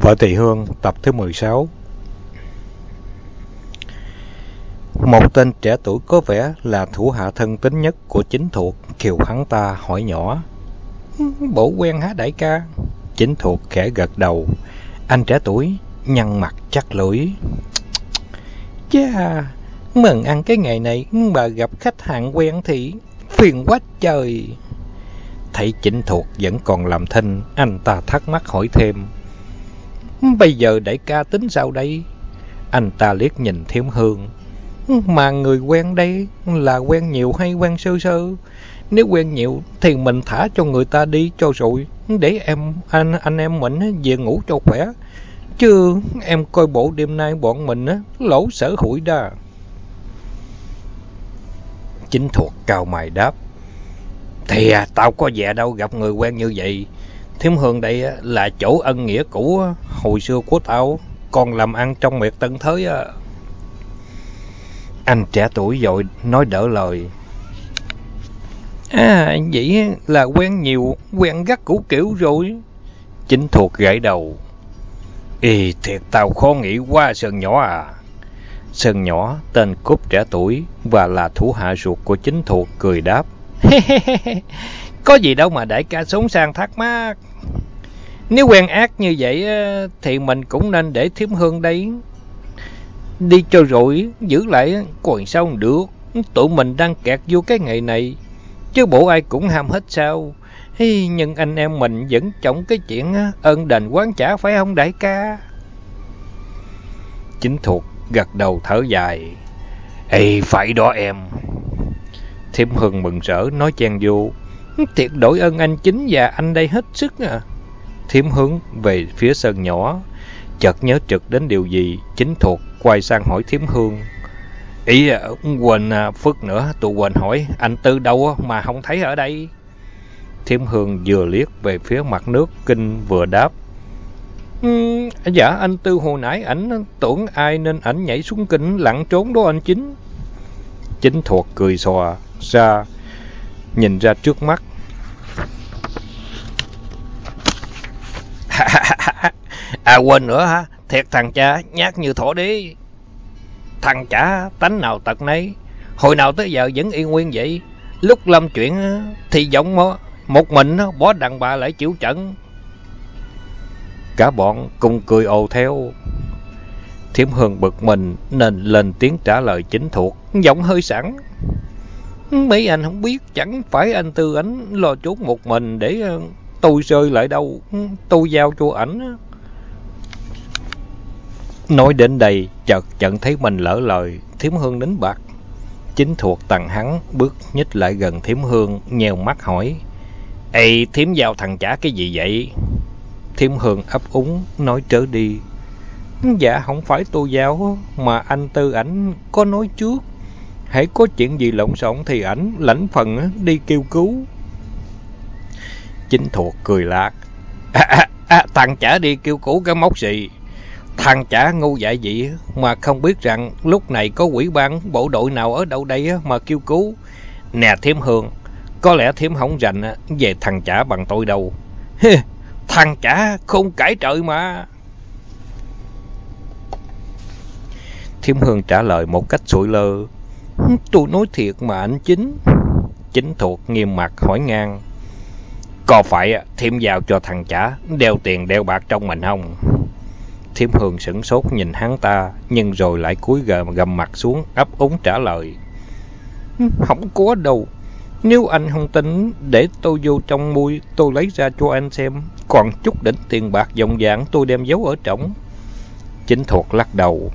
Vợ Tỳ Hương tập thứ 16 Một tên trẻ tuổi có vẻ là thủ hạ thân tín nhất của chính thuộc kiều hắn ta hỏi nhỏ. Bổ quen hả đại ca? Chính thuộc khẽ gật đầu. Anh trẻ tuổi nhăn mặt chắc lưỡi. Chà, mừng ăn cái ngày này mà gặp khách hàng quen thì phiền quá trời. Thấy chính thuộc vẫn còn làm thinh Anh ta thắc mắc hỏi thêm. Bây giờ đại ca tính sao đây? Anh ta liếc nhìn Thiểm hương. Mà người quen đây là quen nhiều hay quen sơ sơ? Nếu quen nhiều thì mình thả cho người ta đi cho rồi. Để em anh anh em mình về ngủ cho khỏe. Chứ em coi bộ đêm nay bọn mình lỗ sở hụi đa. Chính thuộc cao mày đáp. Thì à, tao có vẻ đâu gặp người quen như vậy. Thiếm Hương đây là chỗ ân nghĩa cũ hồi xưa của tao, còn làm ăn trong miệt tân thới. Anh trẻ tuổi rồi nói đỡ lời. À, vậy là quen nhiều, quen gắt cũ kiểu rồi. Chính thuộc gãy đầu. Ê, thiệt tao khó nghĩ quá Sơn nhỏ à. Sơn nhỏ, tên cúp trẻ tuổi và là thủ hạ ruột của chính thuộc, cười đáp. Có gì đâu mà đại ca sống sang thắc mắc. Nếu quen ác như vậy thì mình cũng nên để thiếm hương đấy. Đi cho rồi, giữ lại còn sao không được. Tụi mình đang kẹt vô cái ngày này. Chứ bộ ai cũng ham hết sao. Hey, nhưng anh em mình vẫn trọng cái chuyện ơn đền quán trả phải không đại ca? Chính thuộc gật đầu thở dài. Ê, phải đó em. Thiểm Hưng mừng rỡ nói chen vô. Thiệt đổi ơn anh chính và anh đây hết sức à. Thiểm hướng về phía sân nhỏ. Chợt nhớ trực đến điều gì, chính thuộc quay sang hỏi Thiểm Hương. Ý à, quên à, phức nữa, tụi quên hỏi anh Tư đâu mà không thấy ở đây. Thiểm Hương vừa liếc về phía mặt nước kinh vừa đáp. Ừ, dạ anh Tư hồi nãy ảnh tưởng ai nên ảnh nhảy xuống kinh lặn trốn đó anh chính. Chính thuộc cười xòa ra, nhìn ra trước mắt. à quên nữa hả? Thiệt thằng cha, nhát như thổ đi. Thằng cha, tánh nào tật nấy. Hồi nào tới giờ vẫn yên nguyên vậy. Lúc lâm chuyện thì giọng một mình bỏ đàn bà lại chịu trận. Cả bọn cùng cười ồ theo. Thiểm Hương bực mình nên lên tiếng trả lời chính thuộc, giọng hơi sẵn. Mấy anh không biết, chẳng phải anh Tư ảnh lo chốt một mình để ờ, tôi rơi lại đâu, tôi giao cho ảnh. Nói đến đây, chợt chợt thấy mình lỡ lời, Thiểm Hương đến bạc. Chính thuộc tầng hắn, bước nhích lại gần Thiểm Hương, nhèo mắt hỏi. Ê, Thiểm giao thằng trả cái gì vậy? Thiểm Hương ấp úng, nói trở đi. Dạ, không phải tôi giao, mà anh Tư ảnh có nói trước hãy có chuyện gì lộn xộn thì ảnh lãnh phần đi kêu cứu. Chính thuộc cười lạc. À, à, à, thằng chả đi kêu cứu cái mốc gì. Thằng chả ngu dại vậy mà không biết rằng lúc này có quỷ ban bộ đội nào ở đâu đây mà kêu cứu. Nè thiếm hương, có lẽ thiếm không rành về thằng chả bằng tôi đâu. Thằng chả không cãi trời mà. Thiếm hương trả lời một cách sủi lơ. Tôi nói thiệt mà anh chính. Chính thuộc nghiêm mặt hỏi ngang. Có phải thêm vào cho thằng trả đeo tiền đeo bạc trong mình không? Thiêm Hương sửng sốt nhìn hắn ta, nhưng rồi lại cúi gầm gầm mặt xuống, ấp úng trả lời. Không có đâu. Nếu anh không tin, để tôi vô trong mui, tôi lấy ra cho anh xem. Còn chút đỉnh tiền bạc dòng dạng tôi đem giấu ở trống. Chính thuộc lắc đầu.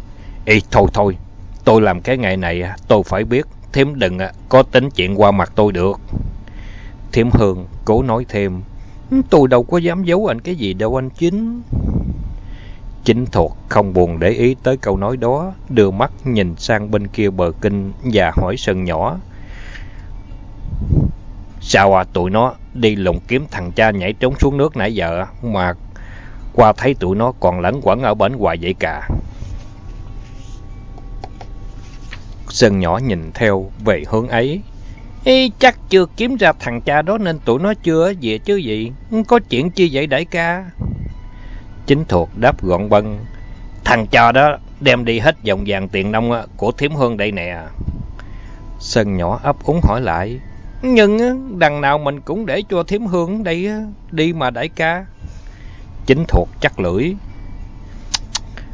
Ê, thôi thôi, Tôi làm cái ngày này tôi phải biết, thêm đừng à, có tính chuyện qua mặt tôi được. Thím Hương cố nói thêm, ừ, tôi đâu có dám giấu anh cái gì đâu anh Chính. Chính thuộc không buồn để ý tới câu nói đó, đưa mắt nhìn sang bên kia bờ kinh và hỏi Sơn nhỏ. Sao à tụi nó đi lùng kiếm thằng cha nhảy trốn xuống nước nãy giờ mà qua thấy tụi nó còn lẫn quẩn ở bến hoài vậy cả. Sơn nhỏ nhìn theo về hướng ấy. Ê, chắc chưa kiếm ra thằng cha đó nên tụi nó chưa về chứ gì. Có chuyện chi vậy đại ca? Chính thuộc đáp gọn bân. Thằng cho đó đem đi hết dòng vàng tiền nông của thiếm hương đây nè. Sơn nhỏ ấp úng hỏi lại. Nhưng đằng nào mình cũng để cho thiếm hương đây đi mà đại ca. Chính thuộc chắc lưỡi.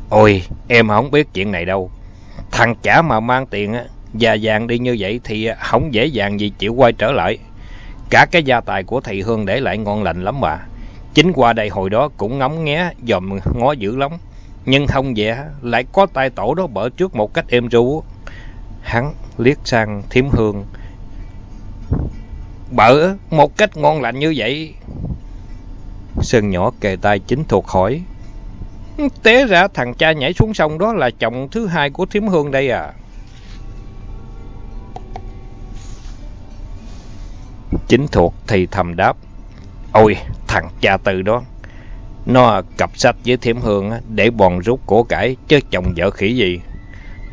Ôi, em không biết chuyện này đâu. Thằng chả mà mang tiền á, và vàng đi như vậy thì à, không dễ dàng gì chịu quay trở lại. Cả cái gia tài của thầy Hương để lại ngon lành lắm mà. Chính qua đây hồi đó cũng ngóng nghé dòm ngó dữ lắm. Nhưng không vậy lại có tay tổ đó bở trước một cách êm ru. Hắn liếc sang thiếm hương. Bở một cách ngon lành như vậy. Sơn nhỏ kề tay chính thuộc hỏi. Té ra thằng cha nhảy xuống sông đó là chồng thứ hai của thiếm hương đây à. Chính thuộc thì thầm đáp. Ôi, thằng cha từ đó. Nó cặp sách với thiểm hương để bòn rút cổ cải chứ chồng vợ khỉ gì.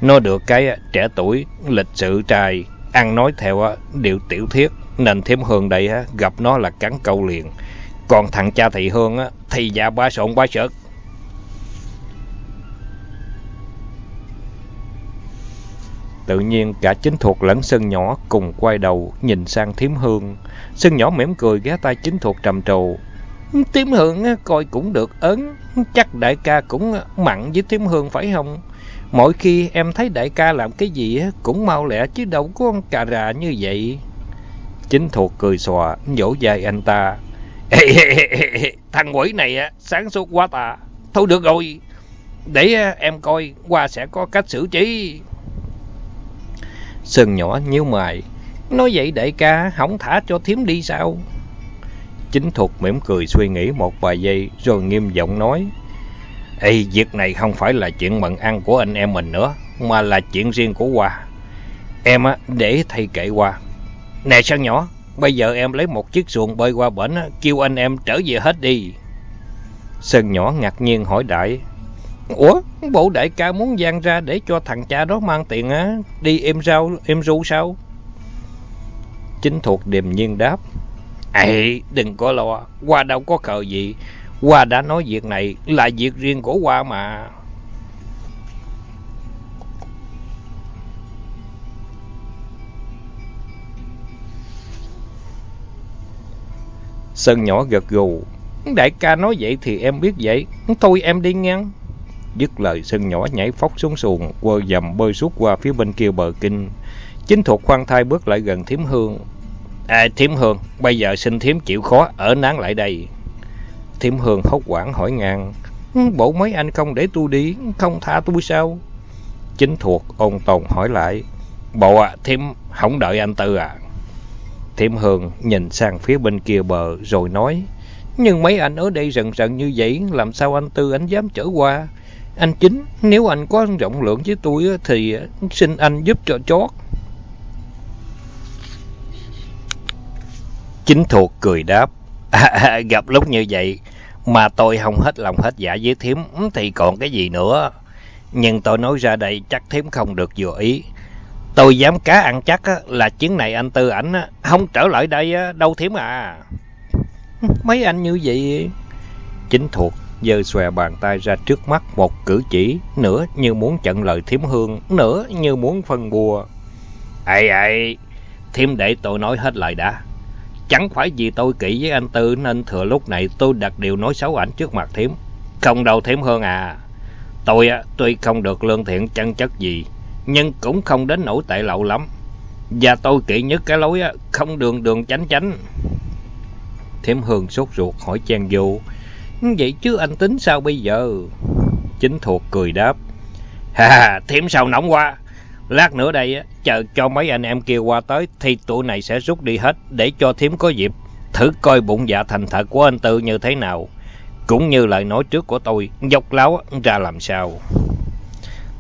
Nó được cái trẻ tuổi, lịch sự trai, ăn nói theo điệu tiểu thiết, nên thiểm hương đây gặp nó là cắn câu liền. Còn thằng cha thị hương thì già ba sộn ba sợt. Tự nhiên cả chính thuộc lẫn sân nhỏ cùng quay đầu nhìn sang thiếm hương. Sân nhỏ mỉm cười ghé tay chính thuộc trầm trồ. Thiếm hương coi cũng được ớn. Chắc đại ca cũng mặn với thiếm hương phải không? Mỗi khi em thấy đại ca làm cái gì cũng mau lẹ chứ đâu có con cà rà như vậy. Chính thuộc cười xòa, vỗ vai anh ta. Ê, ê, ê, thằng quỷ này sáng suốt quá ta. Thôi được rồi, để em coi qua sẽ có cách xử trí. Sơn nhỏ nhíu mày. Nói vậy đại ca, không thả cho thiếm đi sao? Chính Thục mỉm cười suy nghĩ một vài giây rồi nghiêm giọng nói. Ê, việc này không phải là chuyện mận ăn của anh em mình nữa, mà là chuyện riêng của Hoa. Em á, để thầy kệ Hoa. Nè Sơn nhỏ, bây giờ em lấy một chiếc xuồng bơi qua bển, kêu anh em trở về hết đi. Sơn nhỏ ngạc nhiên hỏi đại. Ủa, bộ đại ca muốn gian ra để cho thằng cha đó mang tiền á, đi em rau, em ru sao? Chính thuộc điềm nhiên đáp. Ê, đừng có lo, qua đâu có cờ gì. Hoa đã nói việc này là việc riêng của Hoa mà. Sơn nhỏ gật gù. Đại ca nói vậy thì em biết vậy. Thôi em đi ngang. Dứt lời sân nhỏ nhảy phóc xuống xuồng, quơ dầm bơi suốt qua phía bên kia bờ kinh. Chính thuộc khoan thai bước lại gần thiếm hương. À, thiếm hương, bây giờ xin thiếm chịu khó ở nán lại đây. Thiếm hương hốt quảng hỏi ngang. Bộ mấy anh không để tôi đi, không tha tôi sao? Chính thuộc ôn tồn hỏi lại. Bộ à, thiếm không đợi anh Tư à? Thiểm Hương nhìn sang phía bên kia bờ rồi nói. Nhưng mấy anh ở đây rần rần như vậy, làm sao anh Tư anh dám trở qua? Anh Chính, nếu anh có rộng lượng với tôi thì xin anh giúp cho chót. Chính thuộc cười đáp. À, gặp lúc như vậy mà tôi không hết lòng hết dạ với thiếm thì còn cái gì nữa. Nhưng tôi nói ra đây chắc thiếm không được vừa ý. Tôi dám cá ăn chắc là chuyến này anh Tư ảnh không trở lại đây đâu thiếm à. Mấy anh như vậy... Chính thuộc giơ xòe bàn tay ra trước mắt một cử chỉ, nửa như muốn chặn lời thiếm hương, nửa như muốn phân bùa. Ây ây, thiếm để tôi nói hết lời đã. Chẳng phải vì tôi kỹ với anh Tư nên thừa lúc này tôi đặt điều nói xấu ảnh trước mặt thiếm. Không đâu thiếm Hương à. Tôi tuy không được lương thiện chân chất gì, nhưng cũng không đến nỗi tệ lậu lắm. Và tôi kỹ nhất cái lối không đường đường tránh tránh. Thiếm Hương sốt ruột hỏi chen vô. Vậy chứ anh tính sao bây giờ? Chính thuộc cười đáp. Hà, thiểm sao nóng quá. Lát nữa đây, chờ cho mấy anh em kia qua tới thì tụi này sẽ rút đi hết để cho Thiếm có dịp thử coi bụng dạ thành thật của anh Tư như thế nào. Cũng như lời nói trước của tôi, dốc láo ra làm sao.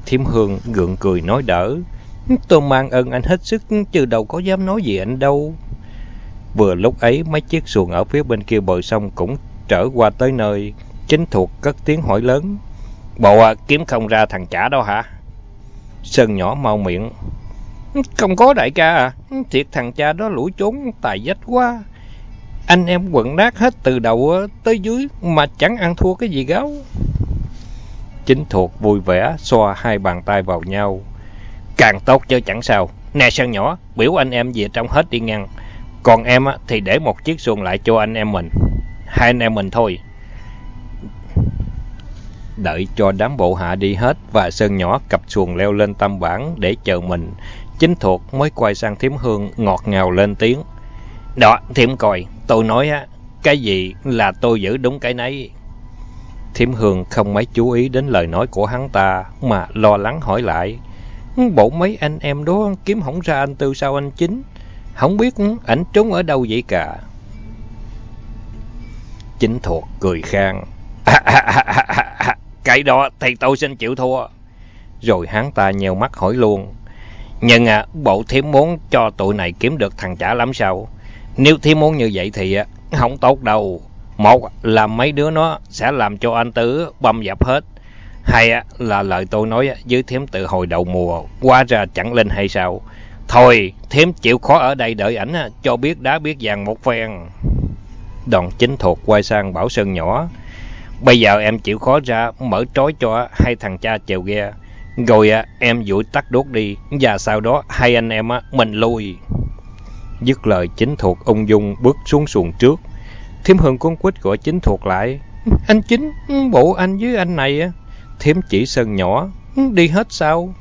Thiếm Hương gượng cười nói đỡ. Tôi mang ơn anh hết sức chứ đâu có dám nói gì anh đâu. Vừa lúc ấy mấy chiếc xuồng ở phía bên kia bờ sông cũng trở qua tới nơi. Chính thuộc cất tiếng hỏi lớn. Bộ à, kiếm không ra thằng chả đâu hả? Sơn nhỏ mau miệng. Không có đại ca à. Thiệt thằng cha đó lũi trốn tài dách quá. anh em quận nát hết từ đầu tới dưới mà chẳng ăn thua cái gì gáo. Chính thuộc vui vẻ xoa hai bàn tay vào nhau. Càng tốt chứ chẳng sao. Nè Sơn nhỏ, biểu anh em về trong hết đi ngăn. Còn em thì để một chiếc xuồng lại cho anh em mình. Hai anh em mình thôi. Đợi cho đám bộ hạ đi hết và Sơn nhỏ cặp xuồng leo lên tam bản để chờ mình. Chính thuộc mới quay sang Thiếm Hương ngọt ngào lên tiếng. Đó, Thiếm coi, tôi nói á, cái gì là tôi giữ đúng cái nấy. Thiểm Hương không mấy chú ý đến lời nói của hắn ta mà lo lắng hỏi lại. Bộ mấy anh em đó kiếm hổng ra anh Tư sao anh Chính? Không biết ảnh trốn ở đâu vậy cả. Chính thuộc cười khang. cái đó thì tôi xin chịu thua. Rồi hắn ta nheo mắt hỏi luôn. Nhưng à, bộ thiếm muốn cho tụi này kiếm được thằng trả lắm sao? Nếu thiếm muốn như vậy thì à, không tốt đâu. Một là mấy đứa nó sẽ làm cho anh Tứ băm dập hết. Hai à, là lời tôi nói với thiếm từ hồi đầu mùa, qua ra chẳng lên hay sao. Thôi, thiếm chịu khó ở đây đợi ảnh à, cho biết đá biết vàng một phen. Đoàn chính thuộc quay sang Bảo Sơn nhỏ. Bây giờ em chịu khó ra mở trói cho hai thằng cha chèo ghe. Rồi à, em dụi tắt đốt đi và sau đó hai anh em à, mình lui. Dứt lời chính thuộc ung dung bước xuống xuồng trước. Thiếm Hương cuốn quýt gọi chính thuộc lại. Anh chính, bộ anh với anh này. À. Thiếm chỉ sơn nhỏ, đi hết sao?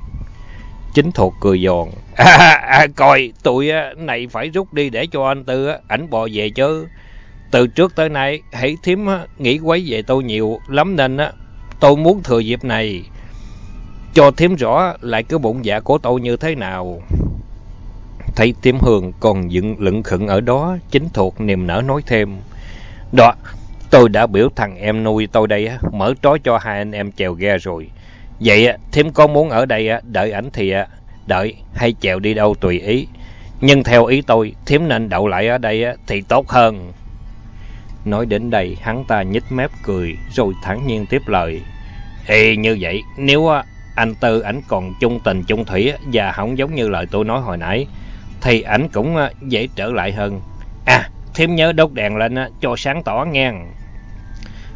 Chính thuộc cười giòn. À, à, coi, tụi này phải rút đi để cho anh Tư ảnh bò về chứ. Từ trước tới nay, hãy thiếm nghĩ quấy về tôi nhiều lắm nên tôi muốn thừa dịp này cho thiếm rõ lại cái bụng dạ của tôi như thế nào. Thấy thiếm hương còn dựng lững khựng ở đó, chính thuộc niềm nở nói thêm. Đó, tôi đã biểu thằng em nuôi tôi đây mở trói cho hai anh em chèo ghe rồi. Vậy thím có muốn ở đây đợi ảnh thì đợi hay chèo đi đâu tùy ý. Nhưng theo ý tôi, thím nên đậu lại ở đây thì tốt hơn. Nói đến đây, hắn ta nhích mép cười rồi thẳng nhiên tiếp lời. Ê, như vậy, nếu anh Tư ảnh còn chung tình chung thủy và không giống như lời tôi nói hồi nãy, thì ảnh cũng dễ trở lại hơn. À, Thêm nhớ đốt đèn lên cho sáng tỏ nghe.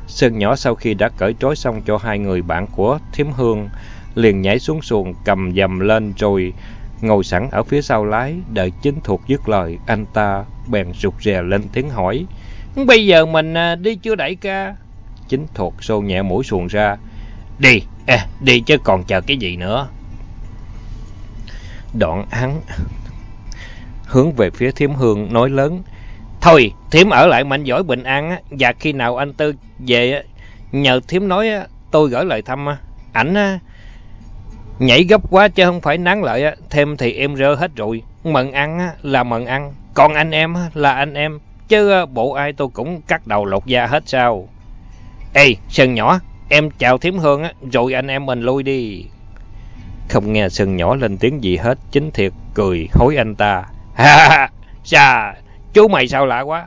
Sơn nhỏ sau khi đã cởi trói xong cho hai người bạn của Thiếm Hương, liền nhảy xuống xuồng cầm dầm lên rồi ngồi sẵn ở phía sau lái, đợi chính thuộc dứt lời, anh ta bèn rụt rè lên tiếng hỏi. Bây giờ mình à, đi chưa đẩy ca? Chính thuộc xô nhẹ mũi xuồng ra. Đi, à, đi chứ còn chờ cái gì nữa. Đoạn hắn hướng về phía thiếm hương nói lớn. Thôi, thiếm ở lại mạnh giỏi bình an và khi nào anh Tư về nhờ thiếm nói tôi gửi lời thăm ảnh nhảy gấp quá chứ không phải nắng lợi thêm thì em rơ hết rồi. Mận ăn là mận ăn, còn anh em là anh em, chứ ờ, bộ ai tôi cũng cắt đầu lột da hết sao. Ê, Sơn nhỏ, em chào thím Hương rồi anh em mình lui đi. Không nghe Sơn nhỏ lên tiếng gì hết, chính thiệt cười hối anh ta. Ha ha, xa, Chú mày sao lạ quá.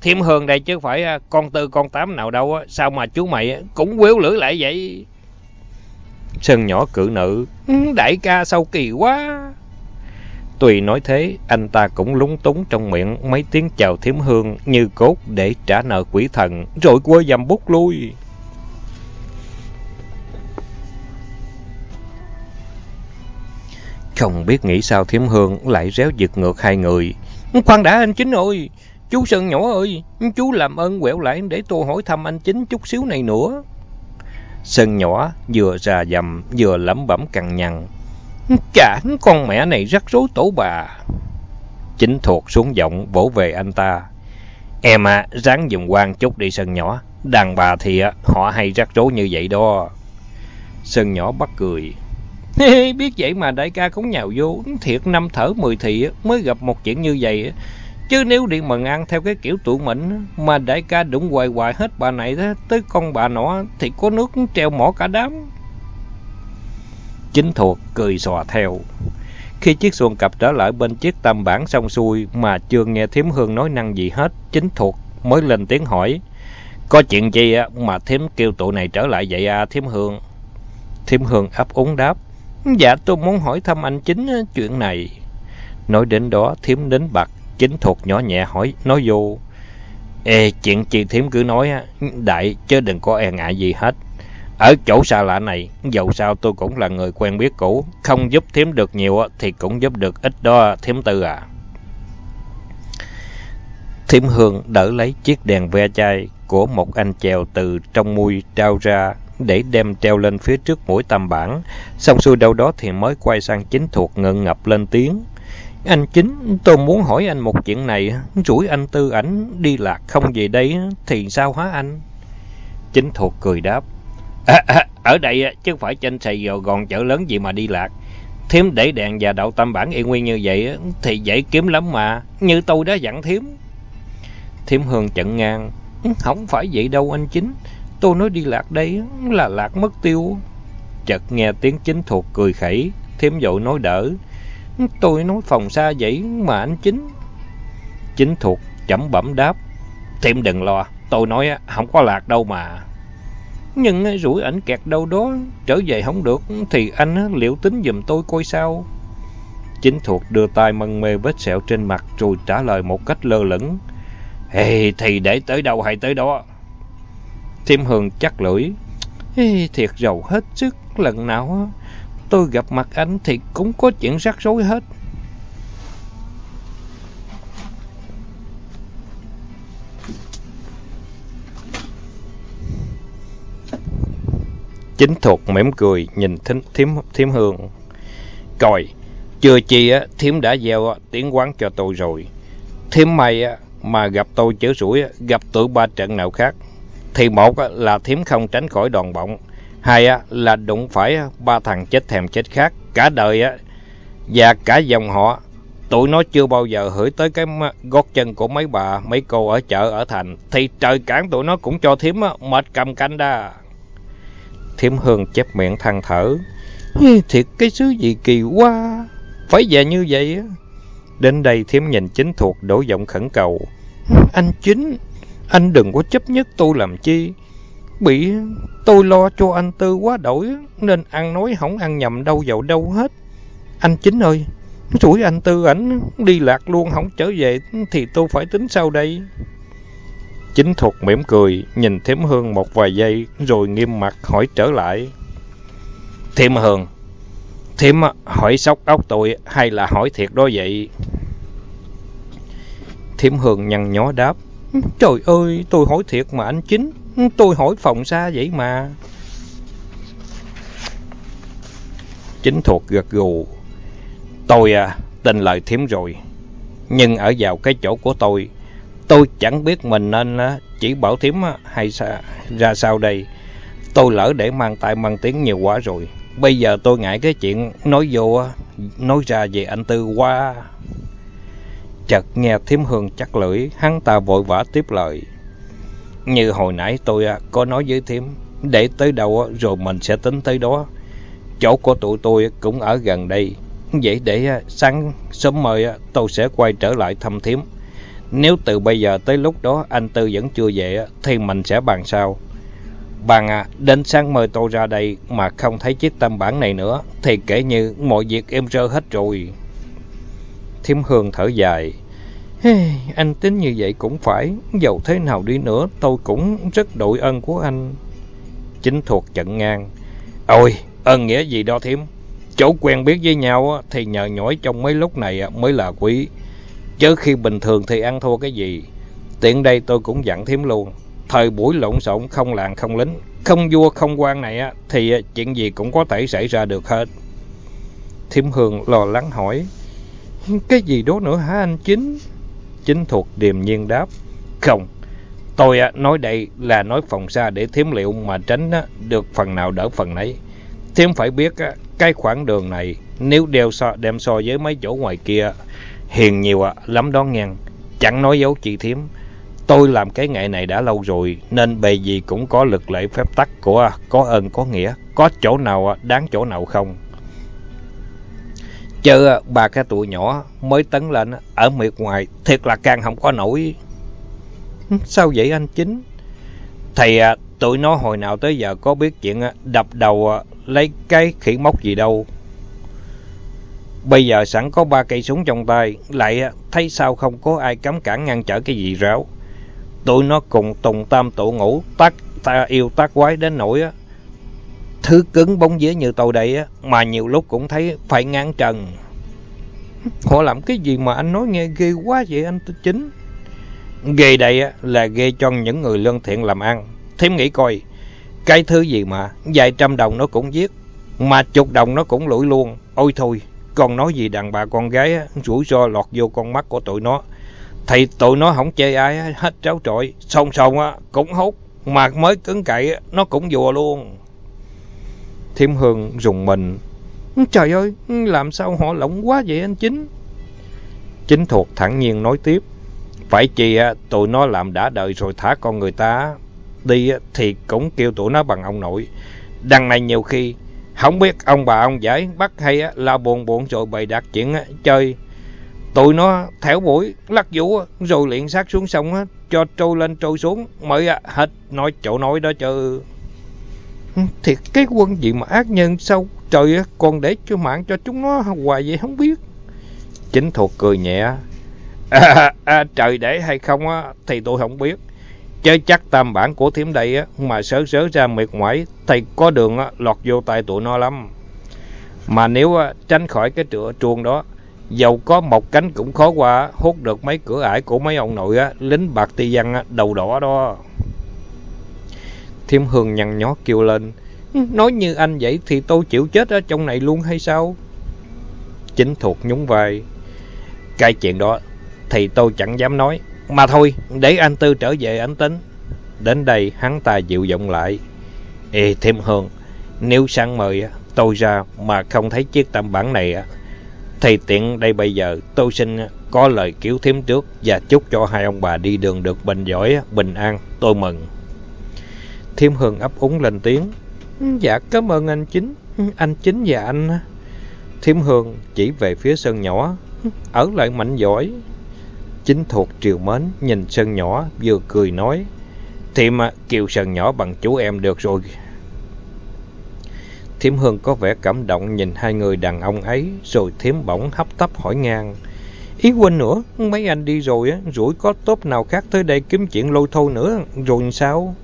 thiểm Hương đây chứ phải ờ, con tư con tám nào đâu á. Sao mà chú mày cũng quếu lưỡi lại vậy? Sơn nhỏ cự nữ. Ừ, đại ca sao kỳ quá. Tùy nói thế, anh ta cũng lúng túng trong miệng mấy tiếng chào thiếm hương như cốt để trả nợ quỷ thần, rồi quơ dầm bút lui. Không biết nghĩ sao thiếm hương lại réo giật ngược hai người. Khoan đã anh Chính ơi, chú Sơn nhỏ ơi, chú làm ơn quẹo lại để tôi hỏi thăm anh Chính chút xíu này nữa. Sơn nhỏ vừa già dầm vừa lẩm bẩm cằn nhằn. Cản con mẹ này rắc rối tổ bà. Chính thuộc xuống giọng vỗ về anh ta. Em à, ráng dùng quan chút đi sân nhỏ. Đàn bà thì à, họ hay rắc rối như vậy đó. Sơn nhỏ bắt cười. Biết vậy mà đại ca cũng nhào vô, thiệt năm thở mười thị à, mới gặp một chuyện như vậy. À. Chứ nếu điện mần ăn theo cái kiểu tụ mình mà đại ca đụng hoài hoài hết bà này tới con bà nọ thì có nước treo mỏ cả đám. Chính thuộc cười xòa theo. Khi chiếc xuồng cập trở lại bên chiếc tam bản xong xuôi mà chưa nghe thiếm hương nói năng gì hết, chính thuộc mới lên tiếng hỏi. Có chuyện gì mà thiếm kêu tụi này trở lại vậy à thiếm hương? Thiếm hương ấp úng đáp. Dạ tôi muốn hỏi thăm anh chính chuyện này. Nói đến đó thiếm đến bạc, chính thuộc nhỏ nhẹ hỏi, nói vô. Ê, chuyện chị thím cứ nói đại chứ đừng có e ngại gì hết. Ở chỗ xa lạ này, dầu sao tôi cũng là người quen biết cũ, không giúp thím được nhiều thì cũng giúp được ít đó thím tư à. Thím Hương đỡ lấy chiếc đèn ve chai của một anh chèo từ trong mui trao ra để đem treo lên phía trước mũi tam bản. Xong xuôi đâu đó thì mới quay sang chính thuộc ngượng ngập lên tiếng. Anh chính, tôi muốn hỏi anh một chuyện này, rủi anh tư ảnh đi lạc không về đây thì sao hả anh? Chính thuộc cười đáp. À, à, ở đây chứ phải trên Sài Gòn chợ lớn gì mà đi lạc. Thiếm để đèn và đậu tam bản y nguyên như vậy thì dễ kiếm lắm mà, như tôi đã dặn Thiếm. Thiếm Hương chận ngang. Không phải vậy đâu anh chính, tôi nói đi lạc đây là lạc mất tiêu. Chợt nghe tiếng chính thuộc cười khẩy, Thiếm dội nói đỡ. Tôi nói phòng xa vậy mà anh chính. Chính thuộc chẩm bẩm đáp. Thiếm đừng lo, tôi nói không có lạc đâu mà. Nhưng rủi ảnh kẹt đâu đó, trở về không được, thì anh liệu tính giùm tôi coi sao. Chính thuộc đưa tay mân mê vết sẹo trên mặt rồi trả lời một cách lơ lửng. Ê, thì để tới đâu hay tới đó. Thiêm Hương chắc lưỡi. Ê, thiệt giàu hết sức, lần nào tôi gặp mặt anh thì cũng có chuyện rắc rối hết. Chính thuộc mỉm cười nhìn thím, thím, thím hương. Coi, chưa chi á, thím đã gieo tiếng quán cho tôi rồi. Thím may á, mà gặp tôi chữ rủi, gặp tụi ba trận nào khác. Thì một á, là thím không tránh khỏi đòn bọng. Hai á, là đụng phải ba thằng chết thèm chết khác. Cả đời á, và cả dòng họ. Tụi nó chưa bao giờ hửi tới cái gót chân của mấy bà, mấy cô ở chợ, ở thành. Thì trời cản tụi nó cũng cho thím á, mệt cầm canh đa. Thiểm Hương chép miệng than thở. Thiệt cái sứ gì kỳ quá. Phải về như vậy á. Đến đây Thiểm nhìn chính thuộc đổ giọng khẩn cầu. Anh chính, anh đừng có chấp nhất tôi làm chi. Bị tôi lo cho anh Tư quá đổi nên ăn nói không ăn nhầm đâu vào đâu hết. Anh chính ơi, rủi anh Tư ảnh đi lạc luôn không trở về thì tôi phải tính sao đây? Chính Thục mỉm cười, nhìn Thiểm Hương một vài giây, rồi nghiêm mặt hỏi trở lại. Thiểm Hương, Thiểm hỏi sóc ốc tôi hay là hỏi thiệt đó vậy? Thiểm Hương nhăn nhó đáp. Trời ơi, tôi hỏi thiệt mà anh chính, tôi hỏi phòng xa vậy mà. Chính Thuộc gật gù. Tôi à, tin lời Thiểm rồi, nhưng ở vào cái chỗ của tôi, Tôi chẳng biết mình nên chỉ bảo thiếm hay ra sao đây. Tôi lỡ để mang tay mang tiếng nhiều quá rồi. Bây giờ tôi ngại cái chuyện nói vô, nói ra về anh Tư quá. Chợt nghe thiếm hương chắc lưỡi, hắn ta vội vã tiếp lời. Như hồi nãy tôi có nói với thiếm, để tới đâu rồi mình sẽ tính tới đó. Chỗ của tụi tôi cũng ở gần đây. Vậy để sáng sớm mời tôi sẽ quay trở lại thăm thiếm. Nếu từ bây giờ tới lúc đó anh Tư vẫn chưa về thì mình sẽ bàn sao. Bàn à, đến sáng mời tôi ra đây mà không thấy chiếc tâm bản này nữa thì kể như mọi việc em rơ hết rồi. Thiếm Hương thở dài. Hey, anh tính như vậy cũng phải, dầu thế nào đi nữa tôi cũng rất đội ơn của anh. Chính thuộc chận ngang. Ôi, ơn nghĩa gì đó Thiếm. Chỗ quen biết với nhau thì nhờ nhỏi trong mấy lúc này mới là quý. Chứ khi bình thường thì ăn thua cái gì. Tiện đây tôi cũng dặn thím luôn. Thời buổi lộn xộn không làng không lính, không vua không quan này á, thì à, chuyện gì cũng có thể xảy ra được hết. Thiểm Hương lo lắng hỏi. Cái gì đó nữa hả anh Chính? Chính thuộc điềm nhiên đáp. Không, tôi à, nói đây là nói phòng xa để thiếm liệu mà tránh được phần nào đỡ phần nấy. Thiếm phải biết cái khoảng đường này nếu đeo so, đem so với mấy chỗ ngoài kia Hiền nhiều à, lắm đó ngang. Chẳng nói dấu chị thiếm. Tôi làm cái nghệ này đã lâu rồi, nên bề gì cũng có lực lệ phép tắc của có ơn có nghĩa. Có chỗ nào à, đáng chỗ nào không? Chứ bà cái tụi nhỏ mới tấn lên ở miệt ngoài, thiệt là càng không có nổi. Sao vậy anh Chính? Thì à, tụi nó hồi nào tới giờ có biết chuyện đập đầu à, lấy cái khỉ móc gì đâu. Bây giờ sẵn có ba cây súng trong tay, lại thấy sao không có ai cấm cản ngăn trở cái gì ráo. tụi nó cùng tùng tam tụ ngủ, tác ta yêu tác quái đến nỗi á. Thứ cứng bóng dế như tàu đây á, mà nhiều lúc cũng thấy phải ngăn trần. Họ làm cái gì mà anh nói nghe ghê quá vậy anh Tư Chính? Ghê đây á, là ghê cho những người lương thiện làm ăn. thêm nghĩ coi, cái thứ gì mà vài trăm đồng nó cũng giết, mà chục đồng nó cũng lủi luôn. Ôi thôi, còn nói gì đàn bà con gái á, rủi ro lọt vô con mắt của tụi nó. Thì tụi nó không chê ai hết tráo trội, xong xong á, cũng hút, mà mới cứng cậy nó cũng vừa luôn. Thiêm Hương rùng mình. Trời ơi, làm sao họ lỏng quá vậy anh Chính? Chính thuộc thẳng nhiên nói tiếp. Phải chi tụi nó làm đã đời rồi thả con người ta đi thì cũng kêu tụi nó bằng ông nội. Đằng này nhiều khi không biết ông bà ông giải bắt hay là buồn buồn rồi bày đặt chuyện chơi. Tụi nó thẻo buổi lắc vũ rồi liền sát xuống sông cho trôi lên trôi xuống mới hết nói chỗ nói đó chứ. Thiệt cái quân gì mà ác nhân sao trời còn để cho mạng cho chúng nó hoài vậy không biết. Chính thuộc cười nhẹ. À, à, trời để hay không á, thì tôi không biết. Chứ chắc tam bản của thiếm đây á, mà sớ sớ ra miệt ngoại thì có đường á, lọt vô tay tụi nó lắm. Mà nếu á, tránh khỏi cái trựa chuông đó, dầu có một cánh cũng khó qua hút được mấy cửa ải của mấy ông nội á, lính bạc ti văn á, đầu đỏ đó. Thiêm Hương nhăn nhó kêu lên. Nói như anh vậy thì tôi chịu chết ở trong này luôn hay sao? Chính thuộc nhún vai. Cái chuyện đó thì tôi chẳng dám nói. Mà thôi, để anh Tư trở về anh tính. Đến đây hắn ta dịu giọng lại. Ê thêm hơn, nếu sáng mời tôi ra mà không thấy chiếc tam bản này thì tiện đây bây giờ tôi xin có lời cứu thêm trước và chúc cho hai ông bà đi đường được bình giỏi, bình an, tôi mừng. Thiêm Hương ấp úng lên tiếng. Dạ cảm ơn anh Chính, anh Chính và anh. Thiêm Hương chỉ về phía sân nhỏ, ở lại mạnh giỏi. Chính thuộc triều mến nhìn sơn nhỏ vừa cười nói. Thiêm kêu sơn nhỏ bằng chú em được rồi. Thiếm Hương có vẻ cảm động nhìn hai người đàn ông ấy, rồi Thiếm bỗng hấp tấp hỏi ngang. Ý quên nữa, mấy anh đi rồi, á, rủi có tốt nào khác tới đây kiếm chuyện lôi thôi nữa, rồi sao?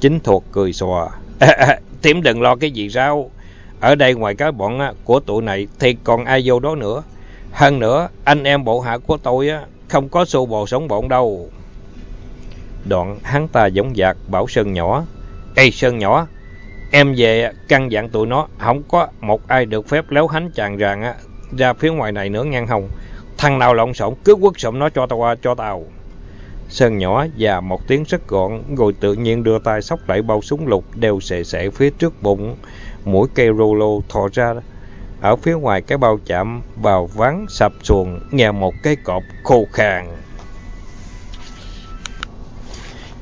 Chính thuộc cười xòa. À, à, à, Thiếm đừng lo cái gì sao? Ở đây ngoài cái bọn của tụi này thì còn ai vô đó nữa. Hơn nữa, anh em bộ hạ của tôi á, không có xô bồ sống bọn đâu. Đoạn hắn ta giống dạc bảo Sơn nhỏ. Ê Sơn nhỏ, em về căn dặn tụi nó, không có một ai được phép léo hánh chàng ràng á, ra phía ngoài này nữa ngang hồng. Thằng nào lộn xộn cứ quất xộm nó cho tao qua cho tao. Sơn nhỏ và một tiếng rất gọn, rồi tự nhiên đưa tay sóc lại bao súng lục đều sệ sệ phía trước bụng, mũi cây rô lô thò ra. Ở phía ngoài cái bao chạm vào ván sập xuồng, nghe một cái cọp khô khàn.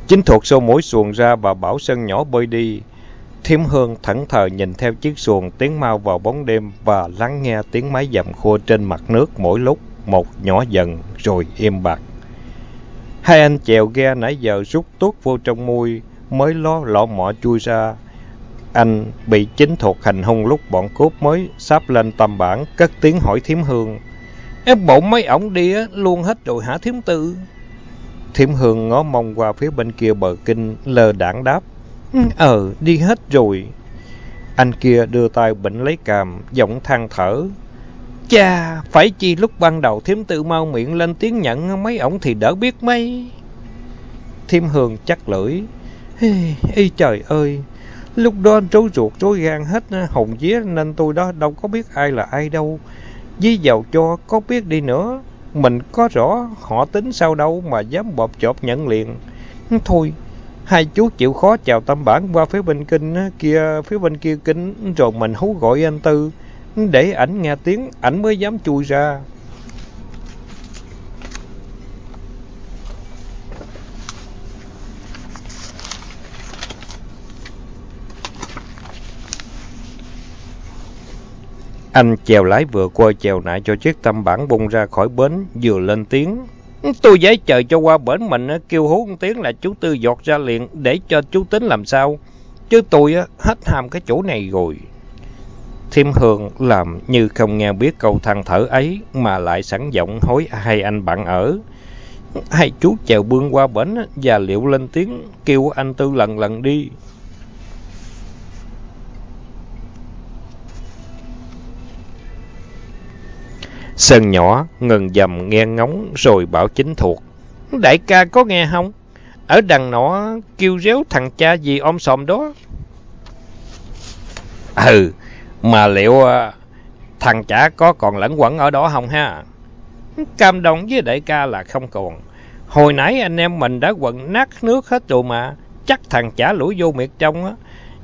Chính thuộc sâu mũi xuồng ra và bảo sân nhỏ bơi đi. Thiếm Hương thẫn thờ nhìn theo chiếc xuồng tiến mau vào bóng đêm và lắng nghe tiếng máy dầm khua trên mặt nước mỗi lúc một nhỏ dần rồi im bặt. Hai anh chèo ghe nãy giờ rút tuốt vô trong mui, mới lo lọ mọ chui ra. Anh bị chính thuộc hành hung lúc bọn cướp mới sắp lên tầm bản, cất tiếng hỏi thiếm hương. Ép bộ mấy ổng đi á, luôn hết rồi hả thiếm tư? Thiếm hương ngó mông qua phía bên kia bờ kinh, lờ đảng đáp. Ờ, đi hết rồi. Anh kia đưa tay bệnh lấy càm, giọng than thở. Chà, phải chi lúc ban đầu thiếm tự mau miệng lên tiếng nhận mấy ổng thì đỡ biết mấy. Thiêm hương chắc lưỡi. Ê, trời ơi, lúc đó trối ruột trối gan hết hồn vía nên tôi đó đâu có biết ai là ai đâu. Với giàu cho có biết đi nữa, mình có rõ họ tính sao đâu mà dám bọp chộp nhận liền. Thôi, hai chú chịu khó chào tâm bản qua phía bên kinh kia, phía bên kia kinh rồi mình hú gọi anh Tư. Để ảnh nghe tiếng, ảnh mới dám chui ra. Anh chèo lái vừa qua chèo nại cho chiếc tâm bản bung ra khỏi bến, vừa lên tiếng. Tôi giấy chờ cho qua bến mình kêu hú một tiếng là chú Tư giọt ra liền để cho chú tính làm sao. Chứ tôi hết hàm cái chỗ này rồi. Thiêm Hương làm như không nghe biết câu than thở ấy mà lại sẵn giọng hối hai anh bạn ở. Hai chú chèo bươn qua bển và liệu lên tiếng kêu anh Tư lần lần đi. Sơn nhỏ ngừng dầm nghe ngóng rồi bảo chính thuộc. Đại ca có nghe không? Ở đằng nọ kêu réo thằng cha gì om sòm đó. Ừ, mà liệu ờ, thằng chả có còn lẫn quẩn ở đó không ha? Cam đồng với đại ca là không còn. Hồi nãy anh em mình đã quận nát nước hết rồi mà. Chắc thằng chả lũi vô miệt trong á.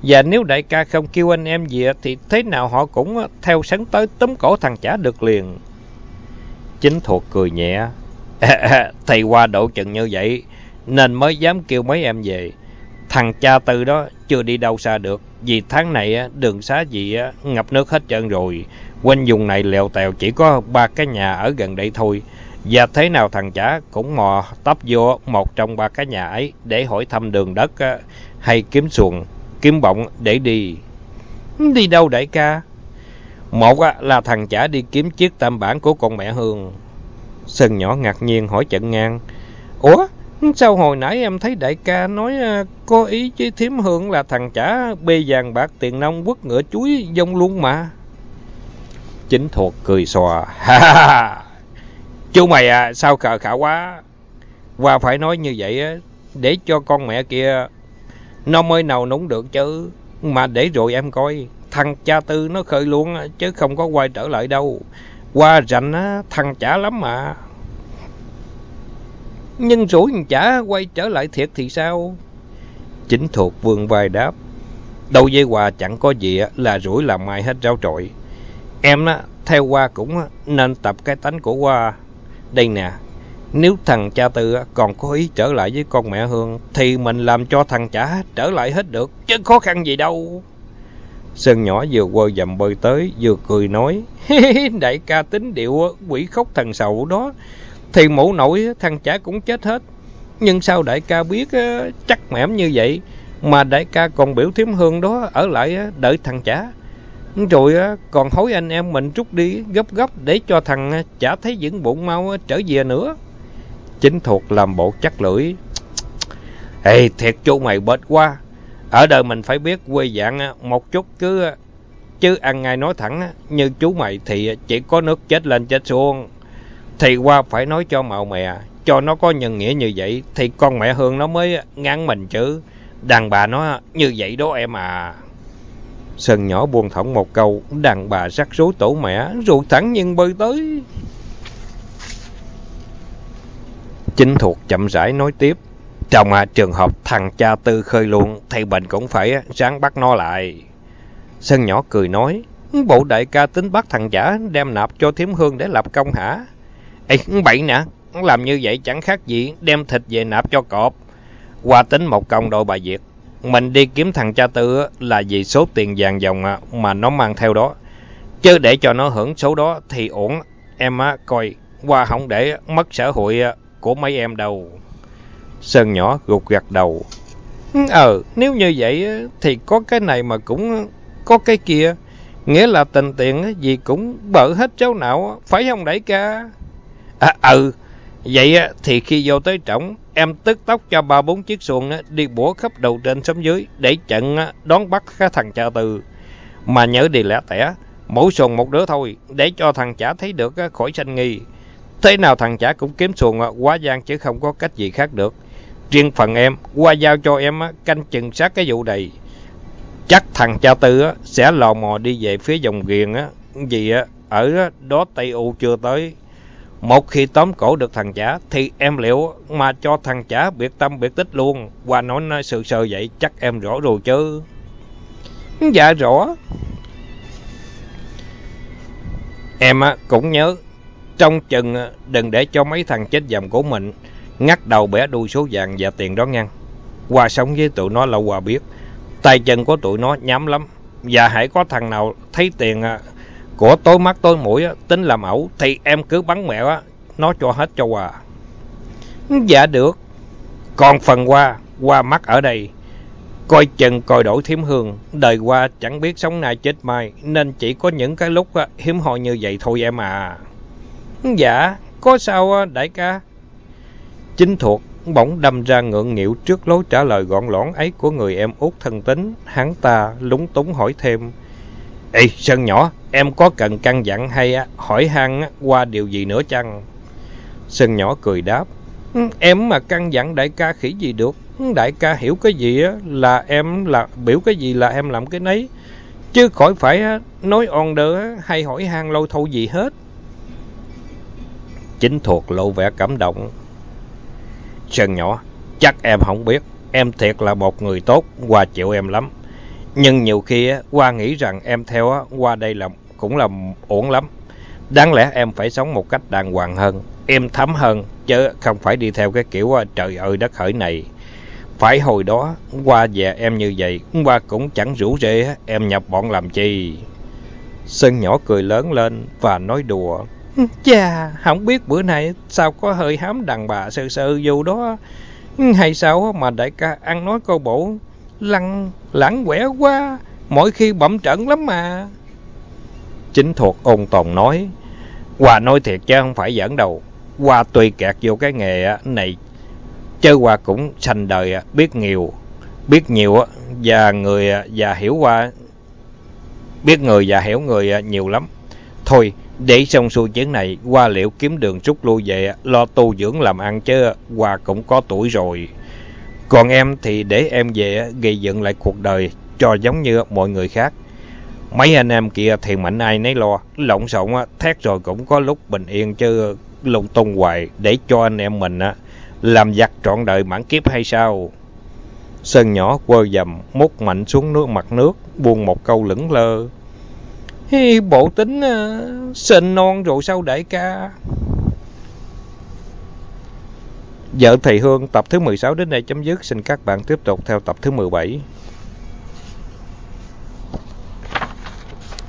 Và nếu đại ca không kêu anh em gì thì thế nào họ cũng ờ, theo sáng tới túm cổ thằng chả được liền. Chính thuộc cười nhẹ. Thầy qua độ chừng như vậy nên mới dám kêu mấy em về. Thằng cha tư đó chưa đi đâu xa được. Vì tháng này đường xá gì ngập nước hết trơn rồi. Quanh vùng này lèo tèo chỉ có ba cái nhà ở gần đây thôi. Và thế nào thằng chả cũng mò tấp vô một trong ba cái nhà ấy để hỏi thăm đường đất hay kiếm xuồng, kiếm bọng để đi. Đi đâu đại ca? Một là thằng chả đi kiếm chiếc tam bản của con mẹ Hương. Sơn nhỏ ngạc nhiên hỏi trận ngang. Ủa? Sao hồi nãy em thấy đại ca nói à, có ý với thiếm hương là thằng chả bê vàng bạc tiền nông quất ngựa chuối dông luôn mà. Chính thuộc cười xòa. Ha ha Chú mày à, sao khờ khả quá. Và phải nói như vậy để cho con mẹ kia nó mới nào núng được chứ. Mà để rồi em coi, thằng cha tư nó khơi luôn chứ không có quay trở lại đâu. Qua rảnh á, thằng chả lắm mà. Nhưng rủi chả quay trở lại thiệt thì sao? Chính thuộc vương vai đáp. Đâu dây quà chẳng có gì là rủi làm mai hết rau trội. Em á, theo qua cũng nên tập cái tánh của qua. Đây nè, nếu thằng cha Tư còn có ý trở lại với con mẹ Hương, thì mình làm cho thằng chả trở lại hết được, chứ khó khăn gì đâu. Sơn nhỏ vừa quơ dầm bơi tới, vừa cười nói, đại ca tính điệu quỷ khóc thần sầu đó, thì mũ nổi thằng chả cũng chết hết. Nhưng sao đại ca biết chắc mẻm như vậy, mà đại ca còn biểu thiếm hương đó ở lại đợi thằng chả. Rồi còn hối anh em mình rút đi gấp gấp để cho thằng à, chả thấy dưỡng bụng mau trở về nữa. Chính thuộc làm bộ chắc lưỡi. Ê, thiệt chú mày bệt quá. Ở đời mình phải biết quê dạng một chút chứ Chứ ăn ngay nói thẳng như chú mày thì chỉ có nước chết lên chết xuống. Thì qua phải nói cho mạo mẹ, cho nó có nhân nghĩa như vậy thì con mẹ Hương nó mới ngán mình chứ. Đàn bà nó như vậy đó em à. Sơn nhỏ buông thõng một câu, đàn bà rắc rối tổ mẹ, ruột thẳng nhưng bơi tới. Chính thuộc chậm rãi nói tiếp. Trong à, trường hợp thằng cha tư khơi luôn, thì bệnh cũng phải à, ráng bắt nó lại. Sơn nhỏ cười nói, bộ đại ca tính bắt thằng giả đem nạp cho thiếm hương để lập công hả? Ê, bậy nè, làm như vậy chẳng khác gì đem thịt về nạp cho cọp. Qua tính một công đội bà Việt. Mình đi kiếm thằng cha tư à, là vì số tiền vàng dòng à, mà nó mang theo đó. Chứ để cho nó hưởng số đó thì ổn. Em á, coi, qua không để mất xã hội của mấy em đâu. Sơn nhỏ gục gặt đầu. Ờ, nếu như vậy thì có cái này mà cũng có cái kia. Nghĩa là tình tiền gì cũng bỡ hết cháu nào, phải không đẩy ca? À, ừ, vậy thì khi vô tới trọng, em tức tốc cho ba bốn chiếc xuồng đi bủa khắp đầu trên xóm dưới để trận đón bắt cái thằng cha từ. Mà nhớ đi lẻ tẻ, mỗi xuồng một đứa thôi, để cho thằng chả thấy được khỏi sanh nghi. Thế nào thằng chả cũng kiếm xuồng quá gian chứ không có cách gì khác được. Riêng phần em, qua giao cho em canh chừng sát cái vụ này. Chắc thằng cha tư sẽ lò mò đi về phía dòng ghiền vì ở đó Tây U chưa tới. Một khi tóm cổ được thằng chả thì em liệu mà cho thằng chả biệt tâm biệt tích luôn. Qua nói sự sờ vậy chắc em rõ rồi chứ. Dạ rõ. Em cũng nhớ trong chừng đừng để cho mấy thằng chết dầm của mình ngắt đầu bẻ đuôi số vàng và tiền đó ngăn. Qua sống với tụi nó là qua biết. Tay chân của tụi nó nhắm lắm. Và hãy có thằng nào thấy tiền à, của tối mắt tối mũi tính làm ẩu thì em cứ bắn mẹ nó cho hết cho quà. Dạ được. Còn phần qua, qua mắt ở đây. Coi chừng coi đổi thiếm hương, đời qua chẳng biết sống nay chết mai, nên chỉ có những cái lúc à, hiếm hoi như vậy thôi em à. Dạ, có sao đại ca? Chính thuộc bỗng đâm ra ngượng nghịu trước lối trả lời gọn lõn ấy của người em út thân tính. Hắn ta lúng túng hỏi thêm. Ê, Sơn nhỏ, em có cần căn dặn hay hỏi han qua điều gì nữa chăng? Sơn nhỏ cười đáp. Ừ, em mà căn dặn đại ca khỉ gì được. Ừ, đại ca hiểu cái gì là em là biểu cái gì là em làm cái nấy. Chứ khỏi phải nói on đỡ hay hỏi han lâu thâu gì hết. Chính thuộc lộ vẻ cảm động. Sơn nhỏ, chắc em không biết. Em thiệt là một người tốt, Hoa chịu em lắm. Nhưng nhiều khi Hoa nghĩ rằng em theo Hoa đây là cũng là ổn lắm. Đáng lẽ em phải sống một cách đàng hoàng hơn, em thấm hơn, chứ không phải đi theo cái kiểu à, trời ơi đất hỡi này. Phải hồi đó, qua về em như vậy, qua cũng chẳng rủ rê em nhập bọn làm chi. Sơn nhỏ cười lớn lên và nói đùa. Chà, không biết bữa nay sao có hơi hám đàn bà sơ sơ vô đó. Hay sao mà đại ca ăn nói câu bổ, lăng lãng quẻ quá, mỗi khi bẩm trận lắm mà. Chính thuộc ôn tồn nói, Hòa nói thiệt chứ không phải giỡn đâu. Hòa tùy kẹt vô cái nghề này, chứ Hòa cũng sanh đời biết nhiều, biết nhiều và người à, và hiểu qua biết người và hiểu người à, nhiều lắm. Thôi, để xong xuôi chuyến này, qua liệu kiếm đường rút lui về, lo tu dưỡng làm ăn chứ, qua cũng có tuổi rồi. Còn em thì để em về gây dựng lại cuộc đời cho giống như mọi người khác. Mấy anh em kia thì mạnh ai nấy lo, lộn xộn thét rồi cũng có lúc bình yên chứ lung tung hoài để cho anh em mình làm giặc trọn đời mãn kiếp hay sao? Sơn nhỏ quơ dầm, mút mạnh xuống nước mặt nước, buông một câu lững lơ. Hi, bộ tính ờ, uh, sinh non rồi sao đại ca? Vợ thầy Hương tập thứ 16 đến đây chấm dứt. Xin các bạn tiếp tục theo tập thứ 17.